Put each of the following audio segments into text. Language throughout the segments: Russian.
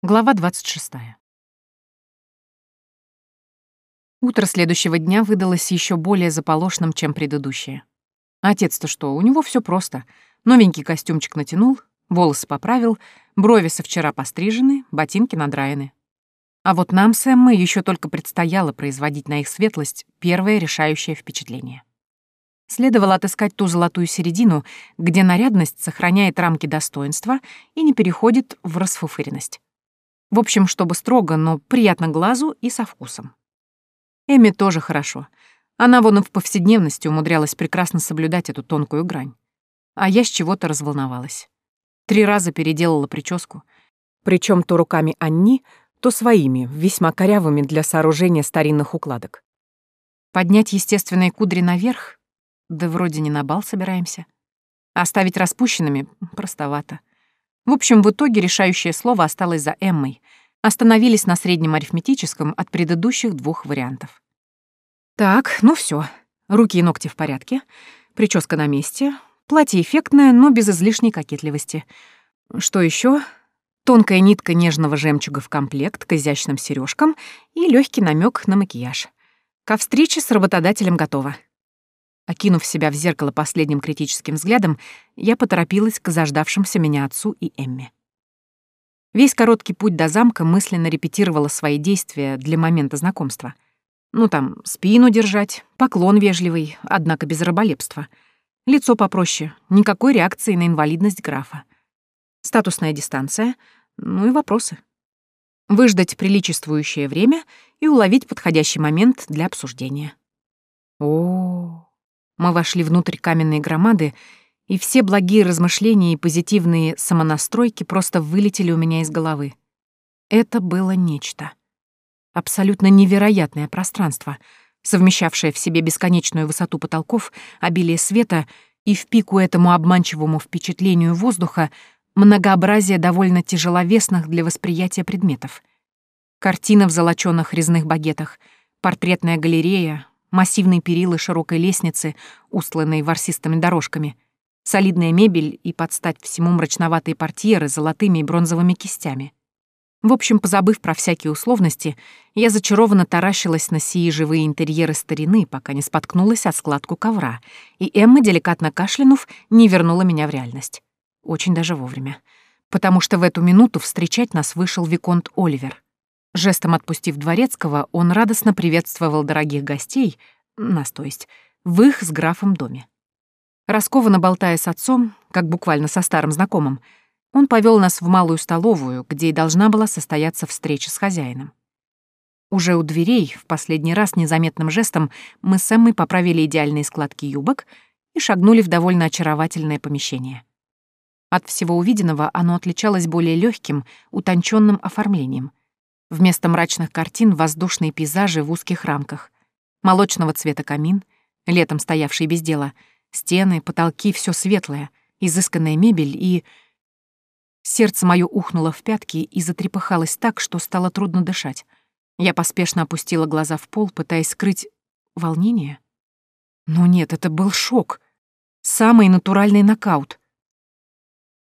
Глава 26. Утро следующего дня выдалось еще более заполошным, чем предыдущее. Отец-то что, у него все просто. Новенький костюмчик натянул, волосы поправил, брови со вчера пострижены, ботинки надраены. А вот нам с Эммой еще только предстояло производить на их светлость первое решающее впечатление. Следовало отыскать ту золотую середину, где нарядность сохраняет рамки достоинства и не переходит в расфуфыренность. В общем, чтобы строго, но приятно глазу и со вкусом. Эми тоже хорошо. Она вон и в повседневности умудрялась прекрасно соблюдать эту тонкую грань. А я с чего-то разволновалась. Три раза переделала прическу. Причем то руками Анни, то своими, весьма корявыми для сооружения старинных укладок. Поднять естественные кудри наверх? Да вроде не на бал собираемся. Оставить распущенными? Простовато. В общем, в итоге решающее слово осталось за Эммой. Остановились на среднем арифметическом от предыдущих двух вариантов. Так, ну все. Руки и ногти в порядке. Прическа на месте. Платье эффектное, но без излишней кокетливости. Что еще? Тонкая нитка нежного жемчуга в комплект к изящным сережкам и легкий намек на макияж. Ко встрече с работодателем готова. Окинув себя в зеркало последним критическим взглядом, я поторопилась к заждавшимся меня отцу и Эмме. Весь короткий путь до замка мысленно репетировала свои действия для момента знакомства. Ну там, спину держать, поклон вежливый, однако без раболепства. Лицо попроще, никакой реакции на инвалидность графа. Статусная дистанция, ну и вопросы. Выждать приличествующее время и уловить подходящий момент для обсуждения. О, -о, -о. Мы вошли внутрь каменной громады, и все благие размышления и позитивные самонастройки просто вылетели у меня из головы. Это было нечто. Абсолютно невероятное пространство, совмещавшее в себе бесконечную высоту потолков, обилие света и в пику этому обманчивому впечатлению воздуха многообразие довольно тяжеловесных для восприятия предметов. Картина в золочёных резных багетах, портретная галерея, массивные перилы широкой лестницы, устланной ворсистыми дорожками, солидная мебель и под стать всему мрачноватые портьеры с золотыми и бронзовыми кистями. В общем, позабыв про всякие условности, я зачарованно таращилась на сии живые интерьеры старины, пока не споткнулась от складку ковра, и Эмма, деликатно кашлянув, не вернула меня в реальность. Очень даже вовремя. Потому что в эту минуту встречать нас вышел Виконт Оливер — Жестом отпустив Дворецкого, он радостно приветствовал дорогих гостей, нас то есть, в их с графом доме. Раскованно болтая с отцом, как буквально со старым знакомым, он повел нас в малую столовую, где и должна была состояться встреча с хозяином. Уже у дверей, в последний раз незаметным жестом, мы с Эммой поправили идеальные складки юбок и шагнули в довольно очаровательное помещение. От всего увиденного оно отличалось более легким, утонченным оформлением — Вместо мрачных картин — воздушные пейзажи в узких рамках. Молочного цвета камин, летом стоявший без дела, стены, потолки — все светлое, изысканная мебель и... Сердце мое ухнуло в пятки и затрепыхалось так, что стало трудно дышать. Я поспешно опустила глаза в пол, пытаясь скрыть волнение. Но нет, это был шок. Самый натуральный нокаут.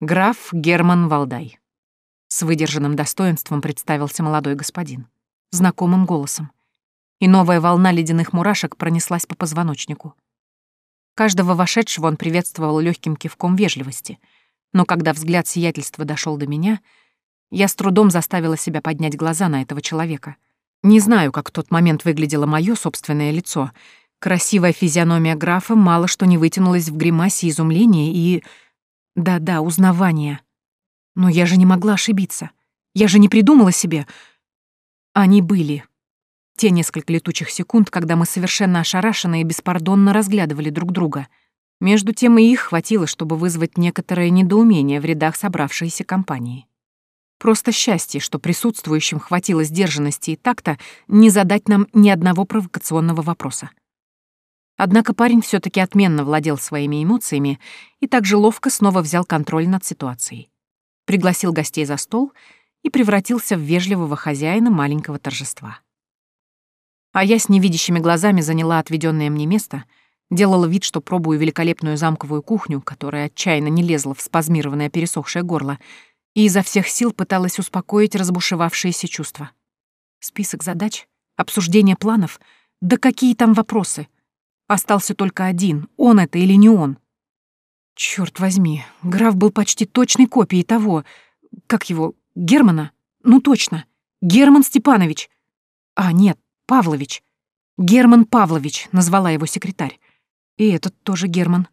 Граф Герман Валдай. С выдержанным достоинством представился молодой господин. Знакомым голосом. И новая волна ледяных мурашек пронеслась по позвоночнику. Каждого вошедшего он приветствовал легким кивком вежливости. Но когда взгляд сиятельства дошел до меня, я с трудом заставила себя поднять глаза на этого человека. Не знаю, как в тот момент выглядело мое собственное лицо. Красивая физиономия графа мало что не вытянулась в гримасе изумления и... Да-да, узнавания. Но я же не могла ошибиться. Я же не придумала себе. Они были. Те несколько летучих секунд, когда мы совершенно ошарашенно и беспардонно разглядывали друг друга. Между тем и их хватило, чтобы вызвать некоторое недоумение в рядах собравшейся компании. Просто счастье, что присутствующим хватило сдержанности и такта не задать нам ни одного провокационного вопроса. Однако парень все таки отменно владел своими эмоциями и также ловко снова взял контроль над ситуацией пригласил гостей за стол и превратился в вежливого хозяина маленького торжества. А я с невидящими глазами заняла отведенное мне место, делала вид, что пробую великолепную замковую кухню, которая отчаянно не лезла в спазмированное пересохшее горло, и изо всех сил пыталась успокоить разбушевавшиеся чувства. Список задач, обсуждение планов, да какие там вопросы? Остался только один, он это или не он. Черт возьми, граф был почти точной копией того, как его, Германа? Ну точно, Герман Степанович. А, нет, Павлович. Герман Павлович, назвала его секретарь. И этот тоже Герман.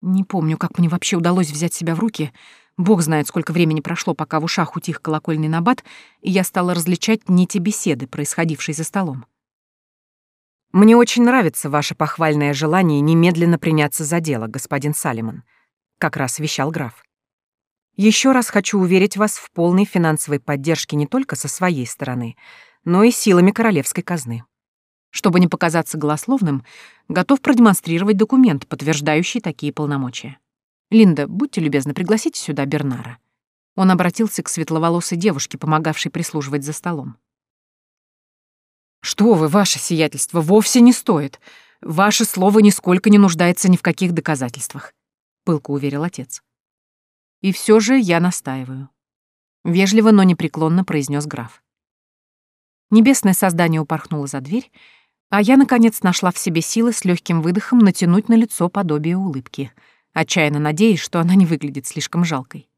Не помню, как мне вообще удалось взять себя в руки. Бог знает, сколько времени прошло, пока в ушах утих колокольный набат, и я стала различать нити беседы, происходившей за столом. Мне очень нравится ваше похвальное желание немедленно приняться за дело, господин Салимон, как раз вещал граф. Еще раз хочу уверить вас в полной финансовой поддержке не только со своей стороны, но и силами королевской казны. Чтобы не показаться голословным, готов продемонстрировать документ, подтверждающий такие полномочия. Линда, будьте любезны, пригласите сюда Бернара. Он обратился к светловолосой девушке, помогавшей прислуживать за столом. «Что вы, ваше сиятельство, вовсе не стоит. Ваше слово нисколько не нуждается ни в каких доказательствах», — пылко уверил отец. «И все же я настаиваю», — вежливо, но непреклонно произнес граф. Небесное создание упорхнуло за дверь, а я, наконец, нашла в себе силы с легким выдохом натянуть на лицо подобие улыбки, отчаянно надеясь, что она не выглядит слишком жалкой.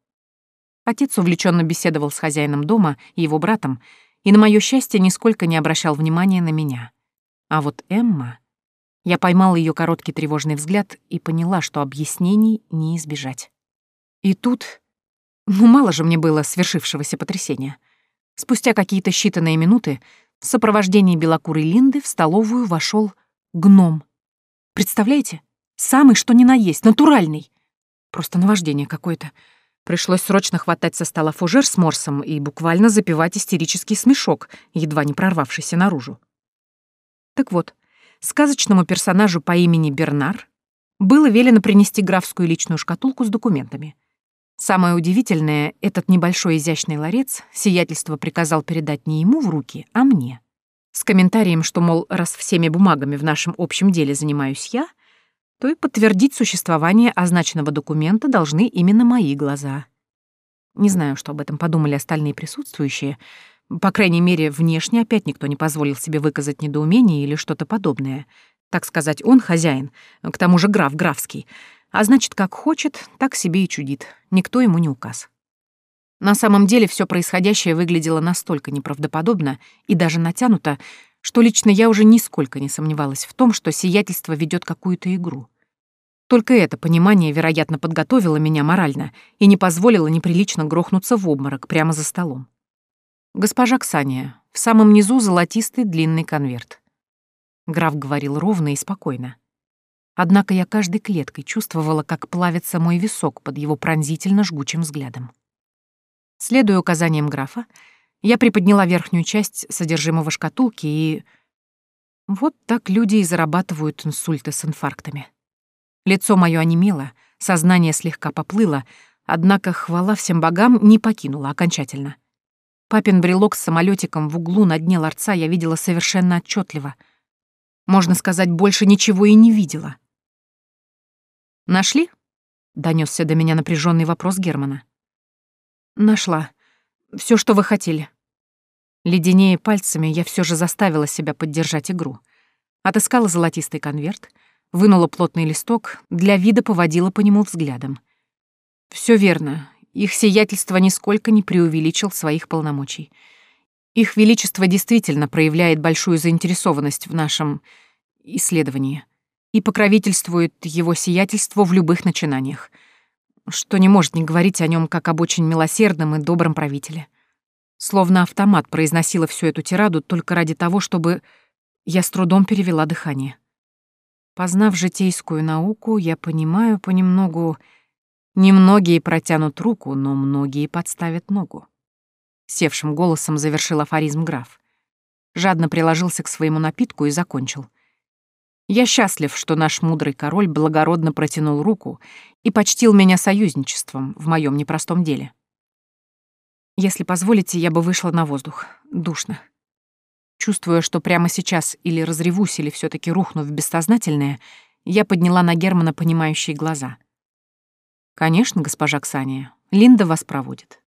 Отец увлеченно беседовал с хозяином дома и его братом, и, на моё счастье, нисколько не обращал внимания на меня. А вот Эмма... Я поймала её короткий тревожный взгляд и поняла, что объяснений не избежать. И тут... Ну, мало же мне было свершившегося потрясения. Спустя какие-то считанные минуты в сопровождении белокурой Линды в столовую вошел гном. Представляете? Самый что ни на есть, натуральный. Просто наваждение какое-то. Пришлось срочно хватать со стола фужер с морсом и буквально запивать истерический смешок, едва не прорвавшийся наружу. Так вот, сказочному персонажу по имени Бернар было велено принести графскую личную шкатулку с документами. Самое удивительное, этот небольшой изящный ларец сиятельство приказал передать не ему в руки, а мне. С комментарием, что, мол, раз всеми бумагами в нашем общем деле занимаюсь я — то и подтвердить существование означенного документа должны именно мои глаза. Не знаю, что об этом подумали остальные присутствующие. По крайней мере, внешне опять никто не позволил себе выказать недоумение или что-то подобное. Так сказать, он хозяин, к тому же граф графский. А значит, как хочет, так себе и чудит. Никто ему не указ. На самом деле все происходящее выглядело настолько неправдоподобно и даже натянуто, что лично я уже нисколько не сомневалась в том, что сиятельство ведет какую-то игру. Только это понимание, вероятно, подготовило меня морально и не позволило неприлично грохнуться в обморок прямо за столом. «Госпожа Ксания, в самом низу золотистый длинный конверт». Граф говорил ровно и спокойно. Однако я каждой клеткой чувствовала, как плавится мой висок под его пронзительно жгучим взглядом. Следуя указаниям графа, я приподняла верхнюю часть содержимого шкатулки и... Вот так люди и зарабатывают инсульты с инфарктами. Лицо мое онемело, сознание слегка поплыло, однако хвала всем богам не покинула окончательно. Папин брелок с самолетиком в углу на дне ларца я видела совершенно отчетливо. Можно сказать, больше ничего и не видела. «Нашли?» — донесся до меня напряженный вопрос Германа. «Нашла. Все, что вы хотели». Леденее пальцами, я все же заставила себя поддержать игру. Отыскала золотистый конверт, вынула плотный листок, для вида поводила по нему взглядом. Все верно, их сиятельство нисколько не преувеличил своих полномочий. Их величество действительно проявляет большую заинтересованность в нашем исследовании и покровительствует его сиятельству в любых начинаниях — что не может не говорить о нем как об очень милосердном и добром правителе. Словно автомат произносила всю эту тираду только ради того, чтобы... Я с трудом перевела дыхание. Познав житейскую науку, я понимаю понемногу... Немногие протянут руку, но многие подставят ногу. Севшим голосом завершил афоризм граф. Жадно приложился к своему напитку и закончил. Я счастлив, что наш мудрый король благородно протянул руку и почтил меня союзничеством в моем непростом деле. Если позволите, я бы вышла на воздух. Душно. Чувствуя, что прямо сейчас или разревусь, или все таки рухну в бессознательное, я подняла на Германа понимающие глаза. «Конечно, госпожа Ксания, Линда вас проводит».